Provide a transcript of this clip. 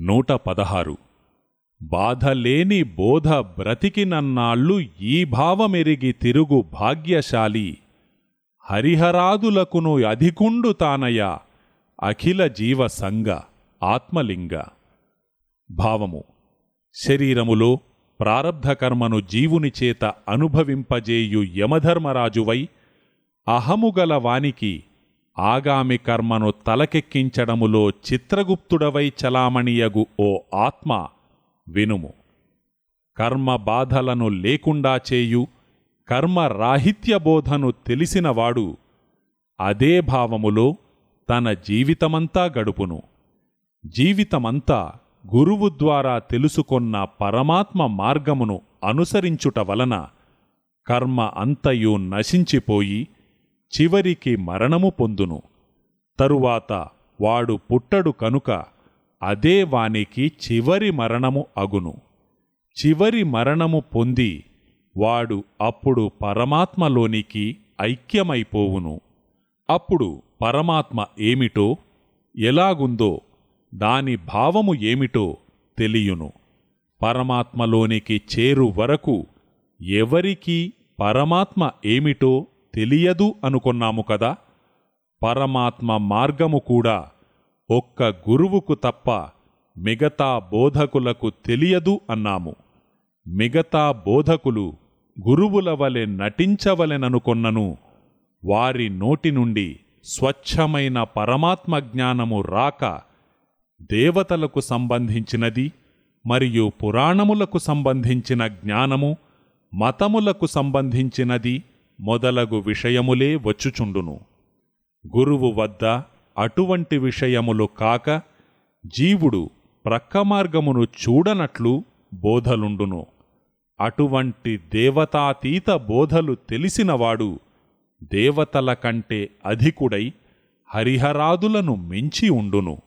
నూట పదహారు బాధలేని బోధ బ్రతికినన్నాళ్ళు ఈ భావమెరిగి తిరుగు భాగ్యశాలి. హరిహరాదులకును అధికుండు తానయ అఖిల జీవ సంగ ఆత్మలింగ. భావము. శరీరములో ప్రారబ్ధకర్మను జీవుని చేత అనుభవింపజేయు యమధర్మరాజువై అహముగల వానికి ఆగామి కర్మను తలకెక్కించడములో చిత్రగుప్తుడవై చలామణియగు ఓ ఆత్మ వినుము. కర్మ బాధలను లేకుండా చేయు కర్మ రాహిత్య బోధను తెలిసినవాడు అదే భావములో తన జీవితమంతా గడుపును. జీవితమంతా గురువు ద్వారా తెలుసుకొన్న పరమాత్మ మార్గమును అనుసరించుట వలన కర్మ అంతయు నశించిపోయి చివరికి మరణము పొందును. తరువాత వాడు పుట్టడు కనుక అదే వానికి చివరి మరణము అగును. చివరి మరణము పొంది వాడు అప్పుడు పరమాత్మలోనికి ఐక్యమైపోవును. అప్పుడు పరమాత్మ ఏమిటో ఎలాగుందో దాని భావము ఏమిటో తెలియును. పరమాత్మలోనికి చేరు వరకు ఎవరికీ పరమాత్మ ఏమిటో తెలియదు అనుకొన్నాము కదా. పరమాత్మ మార్గము కూడా ఒక్క గురువుకు తప్ప మిగతా బోధకులకు తెలియదు అన్నాము. మిగతా బోధకులు గురువుల వలె నటించవలెననుకొన్నను. వారి నోటి నుండి స్వచ్ఛమైన పరమాత్మ జ్ఞానము రాక దేవతలకు సంబంధించినది మరియు పురాణములకు సంబంధించిన జ్ఞానము మతములకు సంబంధించినది మొదలగు విషయములే వచ్చుచుండును. గురువు వద్ద అటువంటి విషయములు కాక జీవుడు ప్రక్క మార్గమును చూడనట్లు బోధలుండును. అటువంటి దేవతాతీత బోధలు తెలిసినవాడు దేవతల కంటే అధికుడై హరిహరాదులను మించి ఉండును.